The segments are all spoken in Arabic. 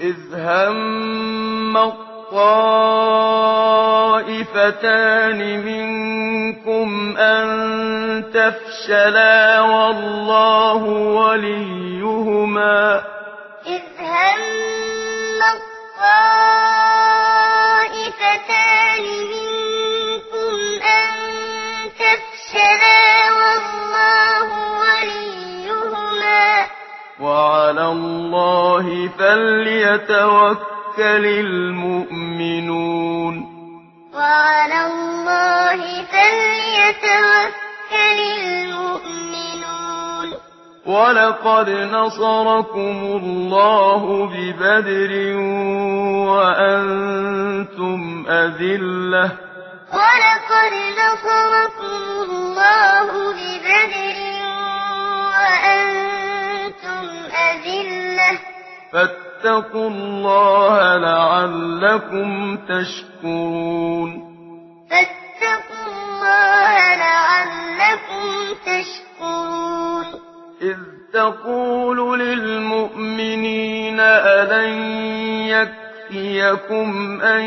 إذ هم الطائفتان منكم أن تفشلا والله وليهما إذ هم الطائفتان منكم أن تفشلا والله وليهما وعلى الله الله فليتوكل المؤمنون وعلى الله فليتوكل المؤمنون ولقد نصركم الله ببدر وأنتم أذلة ولقد نصركم الله ببدر وأنتم فاتقوا الله لعلكم تشكرون. فاتقوا الله لعلكم تشكرون. إذ تقول للمؤمنين ألن يكفيكم أن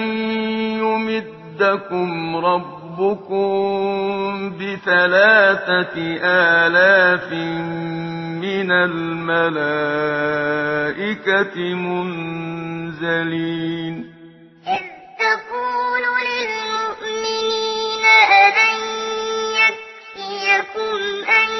يمدكم ربكم ربكم بثلاثة آلاف من الملائكة منزلين. إذ تقول للمؤمنين ألن يكفيكم أن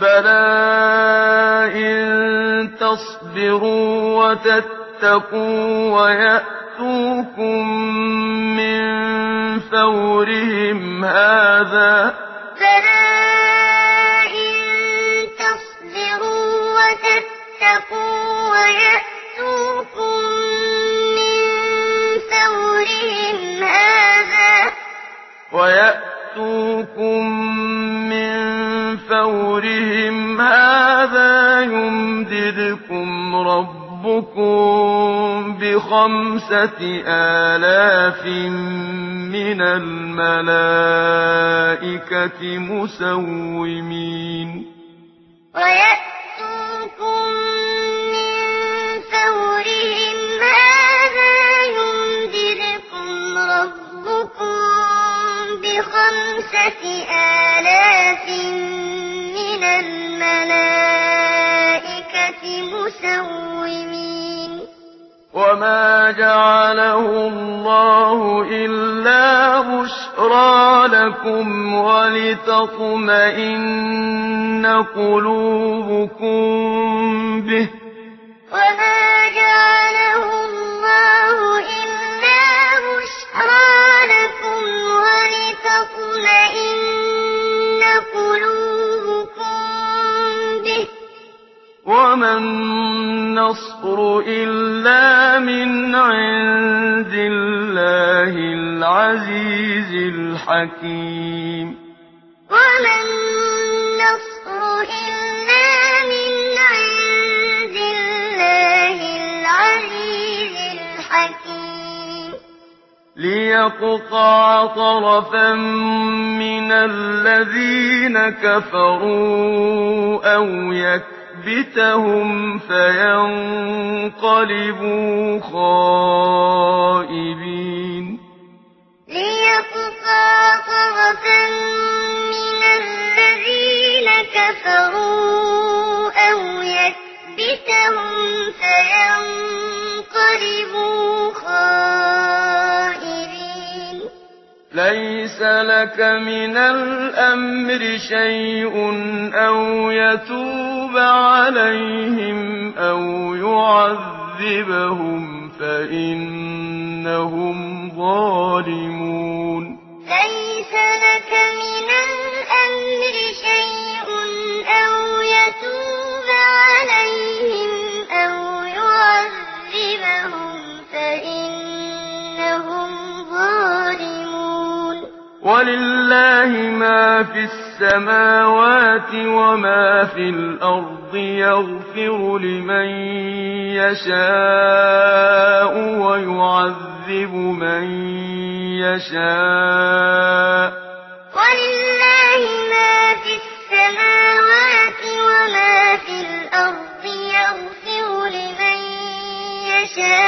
بلى إن تصبروا وتتقوا ويأتوكم من فورهم هذا بلى إن تصبروا وتتقوا ويأتوكم أجورهم هذا يمددكم ربكم بخمسة آلاف من الملائكة مسومين. ويأتوكم مسومين وما جعله الله إلا بشرى لكم ولتطمئن قلوبكم به وما جعله الله إلا بشرى لكم ولتطمئن قلوبكم ومن نصر إلا من عند الله العزيز الحكيم ومن نصر إلا من عند الله العزيز الحكيم ليقطع طرفا من الذين كفروا أو يكفروا ليثبتهم فينقلبوا خائبين ليقطع طرفا من الذين كفروا أو يثبتهم فينقلبوا خائبين ليس لك من الأمر شيء أو يتوب عليهم أو يعذبهم فإنهم ظالمون ليس لك من الأمر شيء ولله ما في السماوات وما في الأرض يغفر لمن يشاء ويعذب من يشاء ولله ما في السماوات وما في الأرض يغفر لمن يشاء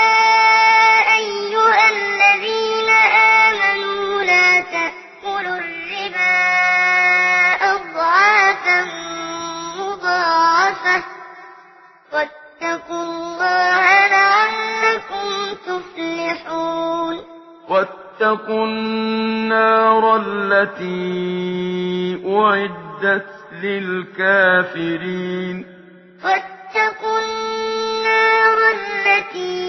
واتقوا الله لعلكم تفلحون. واتقوا النار التي أعدت للكافرين. واتقوا النار التي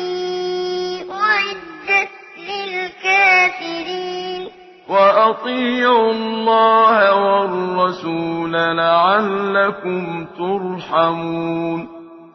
أعدت للكافرين. وأطيعوا الله والرسول لعلكم ترحمون.